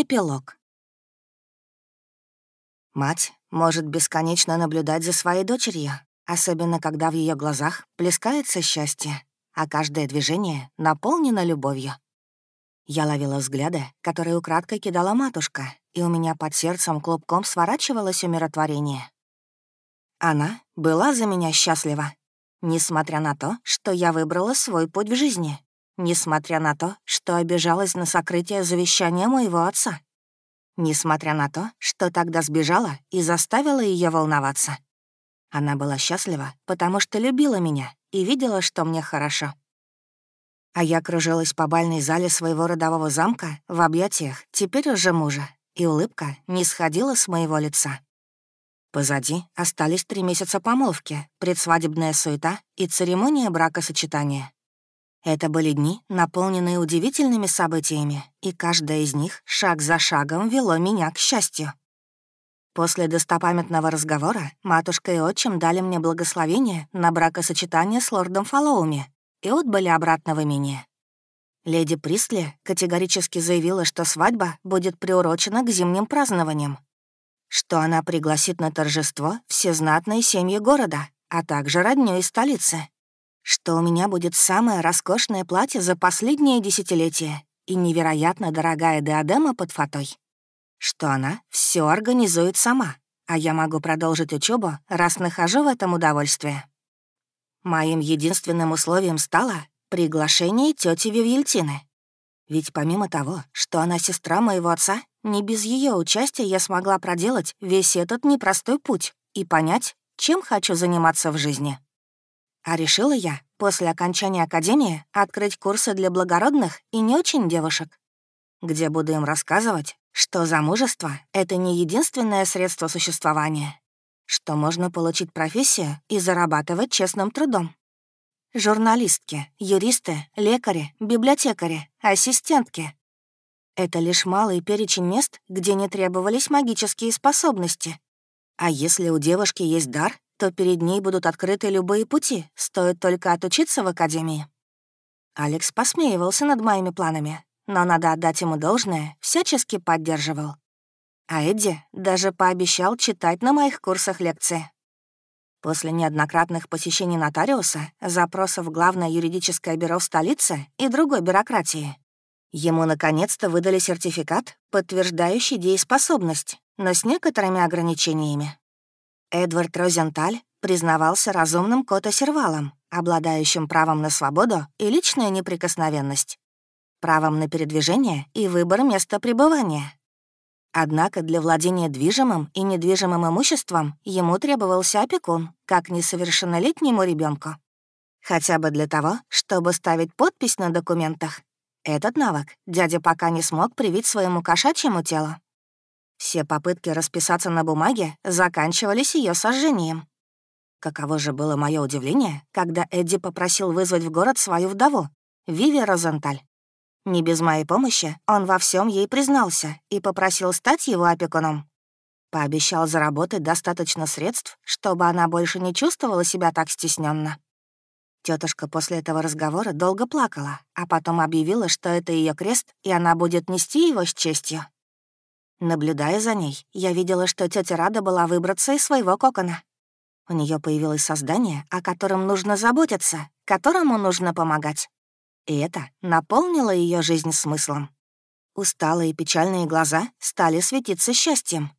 Эпилог. Мать может бесконечно наблюдать за своей дочерью, особенно когда в ее глазах плескается счастье, а каждое движение наполнено любовью. Я ловила взгляды, которые украдкой кидала матушка, и у меня под сердцем клубком сворачивалось умиротворение. Она была за меня счастлива, несмотря на то, что я выбрала свой путь в жизни, несмотря на то, что обижалась на сокрытие завещания моего отца, несмотря на то, что тогда сбежала и заставила ее волноваться. Она была счастлива, потому что любила меня и видела, что мне хорошо. А я кружилась по бальной зале своего родового замка в объятиях теперь уже мужа, и улыбка не сходила с моего лица. Позади остались три месяца помолвки, предсвадебная суета и церемония бракосочетания. Это были дни, наполненные удивительными событиями, и каждая из них шаг за шагом вело меня к счастью. После достопамятного разговора матушка и отчим дали мне благословение на бракосочетание с лордом Фоллоуми и отбыли обратно в имение. Леди Присли категорически заявила, что свадьба будет приурочена к зимним празднованиям, что она пригласит на торжество все знатные семьи города, а также родню из столицы, что у меня будет самое роскошное платье за последние десятилетия и невероятно дорогая диадема под фатой, что она все организует сама, а я могу продолжить учебу, раз нахожу в этом удовольствие. Моим единственным условием стало приглашение тети Вивьельтины. Ведь помимо того, что она сестра моего отца, не без ее участия я смогла проделать весь этот непростой путь и понять, чем хочу заниматься в жизни. А решила я после окончания академии открыть курсы для благородных и не очень девушек, где буду им рассказывать, что замужество — это не единственное средство существования, что можно получить профессию и зарабатывать честным трудом. Журналистки, юристы, лекари, библиотекари, ассистентки. Это лишь малый перечень мест, где не требовались магические способности. А если у девушки есть дар, то перед ней будут открыты любые пути, стоит только отучиться в академии. Алекс посмеивался над моими планами, но надо отдать ему должное, всячески поддерживал. А Эдди даже пообещал читать на моих курсах лекции. После неоднократных посещений нотариуса, запросов в Главное юридическое бюро в столице и другой бюрократии, ему наконец-то выдали сертификат, подтверждающий дееспособность, но с некоторыми ограничениями. Эдвард Розенталь признавался разумным котосервалом, обладающим правом на свободу и личную неприкосновенность, правом на передвижение и выбор места пребывания, Однако для владения движимым и недвижимым имуществом ему требовался опекун, как несовершеннолетнему ребенку. Хотя бы для того, чтобы ставить подпись на документах. Этот навык дядя пока не смог привить своему кошачьему телу. Все попытки расписаться на бумаге заканчивались ее сожжением. Каково же было мое удивление, когда Эдди попросил вызвать в город свою вдову, Виви Розенталь. Не без моей помощи он во всем ей признался и попросил стать его опекуном. Пообещал заработать достаточно средств, чтобы она больше не чувствовала себя так стесненно. Тетушка после этого разговора долго плакала, а потом объявила, что это ее крест, и она будет нести его с честью. Наблюдая за ней, я видела, что тетя рада была выбраться из своего кокона. У нее появилось создание, о котором нужно заботиться, которому нужно помогать. И это наполнило ее жизнь смыслом. Усталые печальные глаза стали светиться счастьем.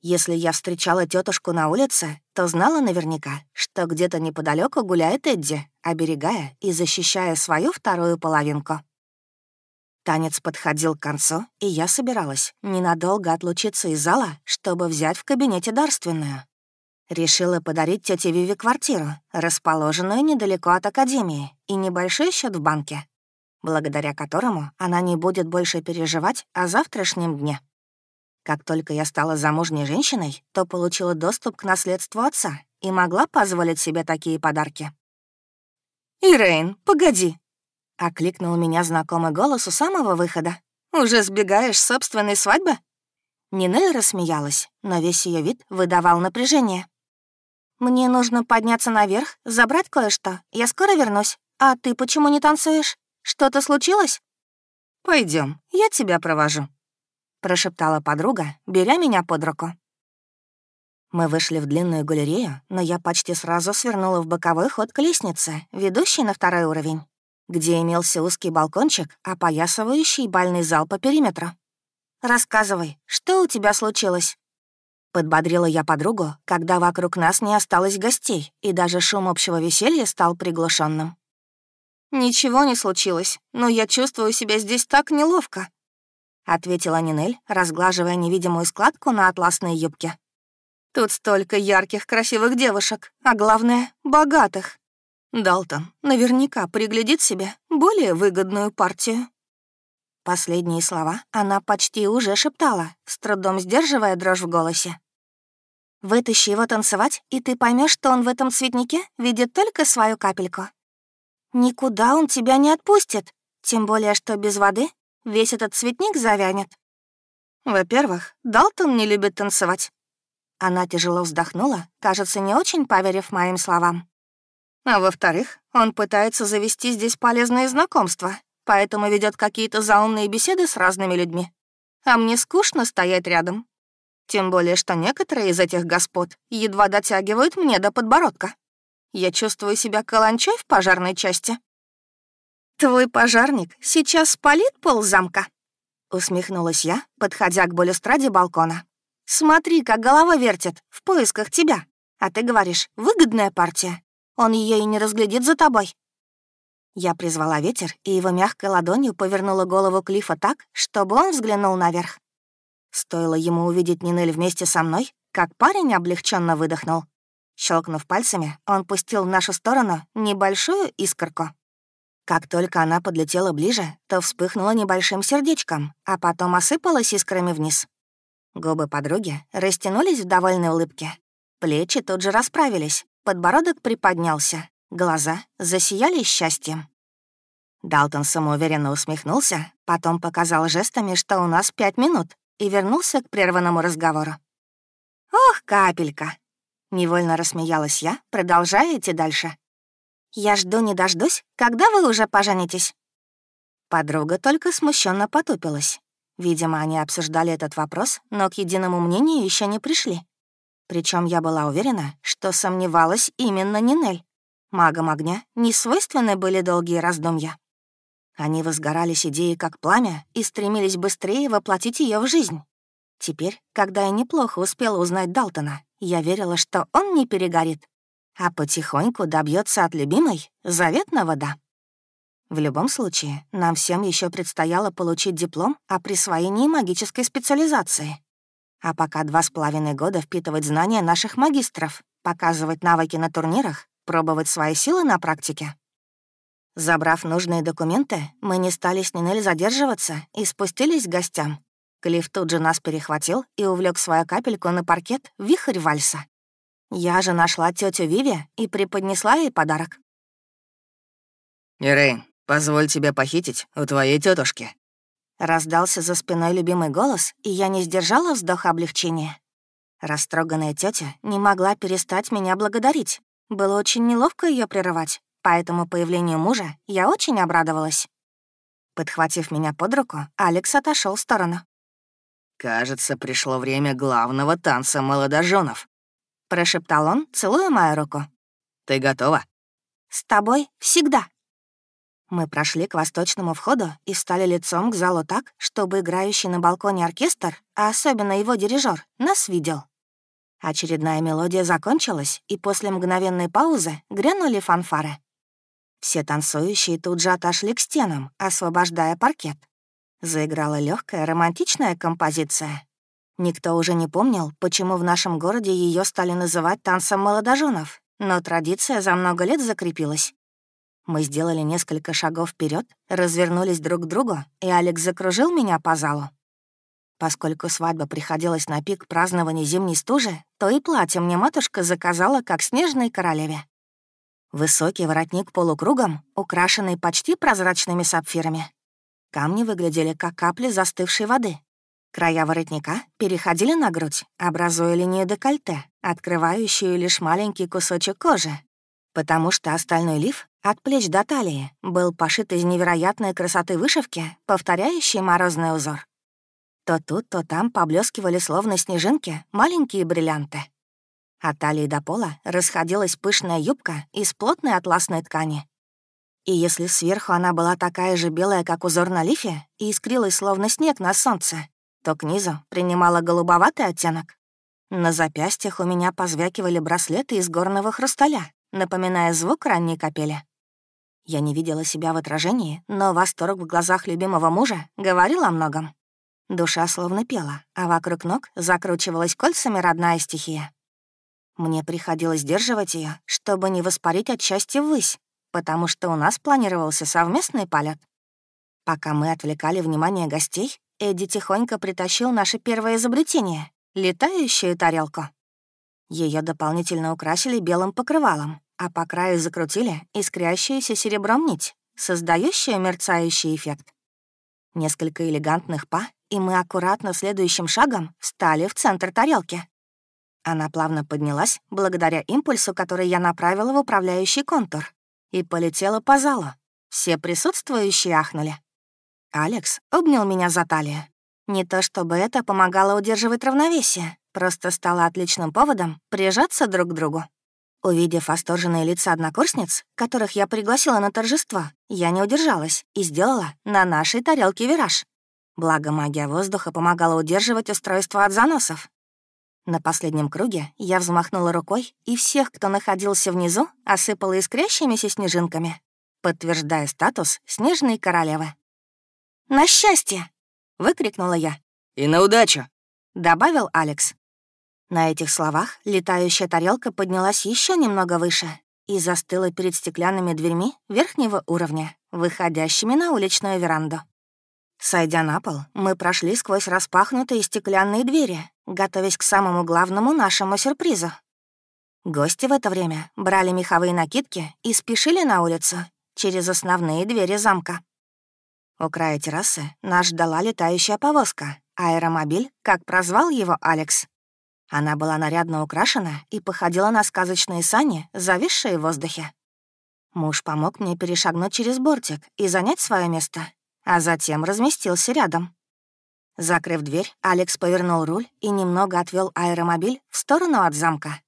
Если я встречала тетушку на улице, то знала наверняка, что где-то неподалеку гуляет Эдди, оберегая и защищая свою вторую половинку. Танец подходил к концу, и я собиралась ненадолго отлучиться из зала, чтобы взять в кабинете дарственную. Решила подарить тете Виве квартиру, расположенную недалеко от академии, и небольшой счет в банке, благодаря которому она не будет больше переживать о завтрашнем дне. Как только я стала замужней женщиной, то получила доступ к наследству отца и могла позволить себе такие подарки. «Ирейн, погоди!» — окликнул меня знакомый голос у самого выхода. «Уже сбегаешь с собственной свадьбы?» Нинель рассмеялась, но весь ее вид выдавал напряжение. «Мне нужно подняться наверх, забрать кое-что. Я скоро вернусь. А ты почему не танцуешь? Что-то случилось?» Пойдем, я тебя провожу». — прошептала подруга, беря меня под руку. Мы вышли в длинную галерею, но я почти сразу свернула в боковой ход к лестнице, ведущей на второй уровень, где имелся узкий балкончик, опоясывающий бальный зал по периметру. «Рассказывай, что у тебя случилось?» Подбодрила я подругу, когда вокруг нас не осталось гостей, и даже шум общего веселья стал приглушенным. «Ничего не случилось, но я чувствую себя здесь так неловко», — ответила Нинель, разглаживая невидимую складку на атласной юбке. «Тут столько ярких, красивых девушек, а главное — богатых. Далтон наверняка приглядит себе более выгодную партию». Последние слова она почти уже шептала, с трудом сдерживая дрожь в голосе. «Вытащи его танцевать, и ты поймешь, что он в этом цветнике видит только свою капельку. Никуда он тебя не отпустит, тем более, что без воды весь этот цветник завянет. Во-первых, Далтон не любит танцевать». Она тяжело вздохнула, кажется, не очень поверив моим словам. А во-вторых, он пытается завести здесь полезные знакомства, поэтому ведет какие-то заумные беседы с разными людьми. А мне скучно стоять рядом. Тем более, что некоторые из этих господ едва дотягивают мне до подбородка. Я чувствую себя каланчой в пожарной части. «Твой пожарник сейчас спалит пол замка?» Усмехнулась я, подходя к балюстраде балкона. «Смотри, как голова вертит в поисках тебя. А ты говоришь, выгодная партия. Он ее и не разглядит за тобой. Я призвала ветер, и его мягкой ладонью повернула голову Клифа так, чтобы он взглянул наверх. Стоило ему увидеть Нинель вместе со мной, как парень облегченно выдохнул. Щелкнув пальцами, он пустил в нашу сторону небольшую искорку. Как только она подлетела ближе, то вспыхнула небольшим сердечком, а потом осыпалась искрами вниз. Губы подруги растянулись в довольной улыбке. Плечи тут же расправились, подбородок приподнялся, Глаза засияли счастьем. Далтон самоуверенно усмехнулся, потом показал жестами, что у нас пять минут, и вернулся к прерванному разговору. «Ох, капелька!» — невольно рассмеялась я, продолжая идти дальше. «Я жду не дождусь, когда вы уже поженитесь?» Подруга только смущенно потупилась. Видимо, они обсуждали этот вопрос, но к единому мнению еще не пришли. Причем я была уверена, что сомневалась именно Нинель. Магам огня не свойственны были долгие раздумья. Они возгорались идеей как пламя и стремились быстрее воплотить ее в жизнь. Теперь, когда я неплохо успела узнать Далтона, я верила, что он не перегорит, а потихоньку добьется от любимой заветного «да». В любом случае, нам всем еще предстояло получить диплом о присвоении магической специализации. А пока два с половиной года впитывать знания наших магистров, показывать навыки на турнирах пробовать свои силы на практике. Забрав нужные документы, мы не стали с Нинель задерживаться и спустились к гостям. Клифф тут же нас перехватил и увлек свою капельку на паркет вихрь вальса. Я же нашла тетю Виви и преподнесла ей подарок. «Ирейн, позволь тебе похитить у твоей тетушки. Раздался за спиной любимый голос, и я не сдержала вздоха облегчения. Растроганная тетя не могла перестать меня благодарить, было очень неловко ее прерывать, поэтому появлению мужа я очень обрадовалась. Подхватив меня под руку, Алекс отошел в сторону. «Кажется, пришло время главного танца молодоженов», — прошептал он, целуя мою руку. «Ты готова?» «С тобой всегда». Мы прошли к восточному входу и встали лицом к залу так, чтобы играющий на балконе оркестр, а особенно его дирижер, нас видел. Очередная мелодия закончилась, и после мгновенной паузы грянули фанфары. Все танцующие тут же отошли к стенам, освобождая паркет. Заиграла легкая романтичная композиция. Никто уже не помнил, почему в нашем городе ее стали называть танцем молодоженов, но традиция за много лет закрепилась. Мы сделали несколько шагов вперед, развернулись друг к другу, и Алекс закружил меня по залу. Поскольку свадьба приходилась на пик празднования зимней стужи, то и платье мне матушка заказала как снежной королеве. Высокий воротник полукругом, украшенный почти прозрачными сапфирами. Камни выглядели как капли застывшей воды. Края воротника переходили на грудь, образуя линию декольте, открывающую лишь маленький кусочек кожи, потому что остальной лиф от плеч до талии был пошит из невероятной красоты вышивки, повторяющей морозный узор. То тут, то там поблескивали словно снежинки маленькие бриллианты. От талии до пола расходилась пышная юбка из плотной атласной ткани. И если сверху она была такая же белая, как узор на лифе, и искрилась словно снег на солнце, то к низу принимала голубоватый оттенок. На запястьях у меня позвякивали браслеты из горного хрусталя, напоминая звук ранней капели. Я не видела себя в отражении, но восторг в глазах любимого мужа говорил о многом. Душа словно пела, а вокруг ног закручивалась кольцами родная стихия. Мне приходилось сдерживать ее, чтобы не воспарить от счастья ввысь, потому что у нас планировался совместный полет. Пока мы отвлекали внимание гостей, Эдди тихонько притащил наше первое изобретение — летающую тарелку. Ее дополнительно украсили белым покрывалом, а по краю закрутили искрящуюся серебром нить, создающую мерцающий эффект. Несколько элегантных па, и мы аккуратно следующим шагом встали в центр тарелки. Она плавно поднялась благодаря импульсу, который я направила в управляющий контур, и полетела по залу. Все присутствующие ахнули. Алекс обнял меня за талию. Не то чтобы это помогало удерживать равновесие, просто стало отличным поводом прижаться друг к другу. Увидев восторженные лица однокурсниц, которых я пригласила на торжество, я не удержалась и сделала на нашей тарелке вираж. Благо магия воздуха помогала удерживать устройство от заносов. На последнем круге я взмахнула рукой, и всех, кто находился внизу, осыпала искрящимися снежинками, подтверждая статус снежной королевы. «На счастье!» — выкрикнула я. «И на удачу!» — добавил Алекс. На этих словах летающая тарелка поднялась еще немного выше и застыла перед стеклянными дверьми верхнего уровня, выходящими на уличную веранду. Сойдя на пол, мы прошли сквозь распахнутые стеклянные двери, готовясь к самому главному нашему сюрпризу. Гости в это время брали меховые накидки и спешили на улицу через основные двери замка. У края террасы нас ждала летающая повозка, аэромобиль, как прозвал его Алекс. Она была нарядно украшена и походила на сказочные сани, зависшие в воздухе. Муж помог мне перешагнуть через бортик и занять свое место, а затем разместился рядом. Закрыв дверь, Алекс повернул руль и немного отвел аэромобиль в сторону от замка.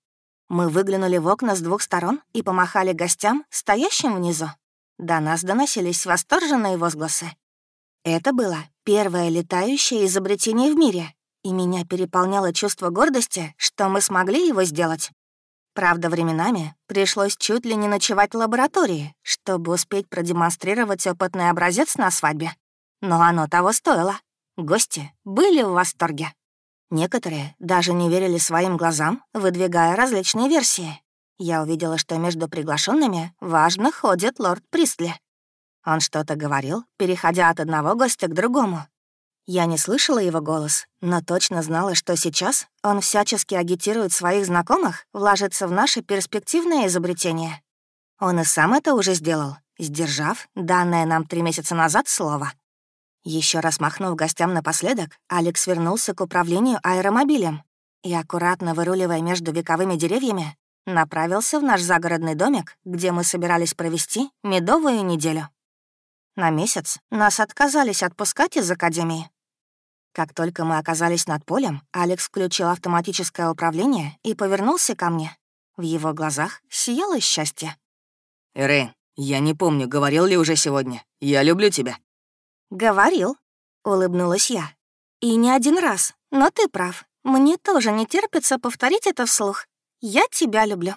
Мы выглянули в окна с двух сторон и помахали гостям, стоящим внизу. До нас доносились восторженные возгласы. Это было первое летающее изобретение в мире, и меня переполняло чувство гордости, что мы смогли его сделать. Правда, временами пришлось чуть ли не ночевать в лаборатории, чтобы успеть продемонстрировать опытный образец на свадьбе. Но оно того стоило. Гости были в восторге. Некоторые даже не верили своим глазам, выдвигая различные версии. Я увидела, что между приглашенными важно ходит лорд Пристли. Он что-то говорил, переходя от одного гостя к другому, я не слышала его голос, но точно знала, что сейчас он всячески агитирует своих знакомых вложиться в наше перспективное изобретение. Он и сам это уже сделал, сдержав данное нам три месяца назад слово. Еще раз махнув гостям напоследок, Алекс вернулся к управлению аэромобилем и, аккуратно выруливая между вековыми деревьями, направился в наш загородный домик, где мы собирались провести медовую неделю. На месяц нас отказались отпускать из академии. Как только мы оказались над полем, Алекс включил автоматическое управление и повернулся ко мне. В его глазах сияло счастье. «Эрейн, я не помню, говорил ли уже сегодня. Я люблю тебя». «Говорил», — улыбнулась я. «И не один раз, но ты прав. Мне тоже не терпится повторить это вслух. Я тебя люблю».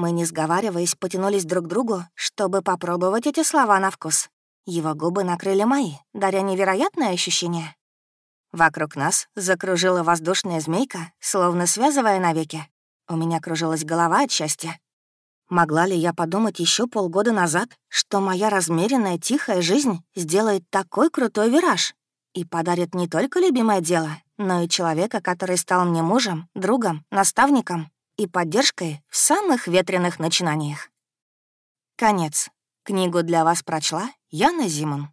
Мы, не сговариваясь, потянулись друг к другу, чтобы попробовать эти слова на вкус. Его губы накрыли мои, даря невероятное ощущение. Вокруг нас закружила воздушная змейка, словно связывая навеки. У меня кружилась голова от счастья. Могла ли я подумать еще полгода назад, что моя размеренная тихая жизнь сделает такой крутой вираж и подарит не только любимое дело, но и человека, который стал мне мужем, другом, наставником и поддержкой в самых ветреных начинаниях. Конец. Книгу для вас прочла Яна Зимон.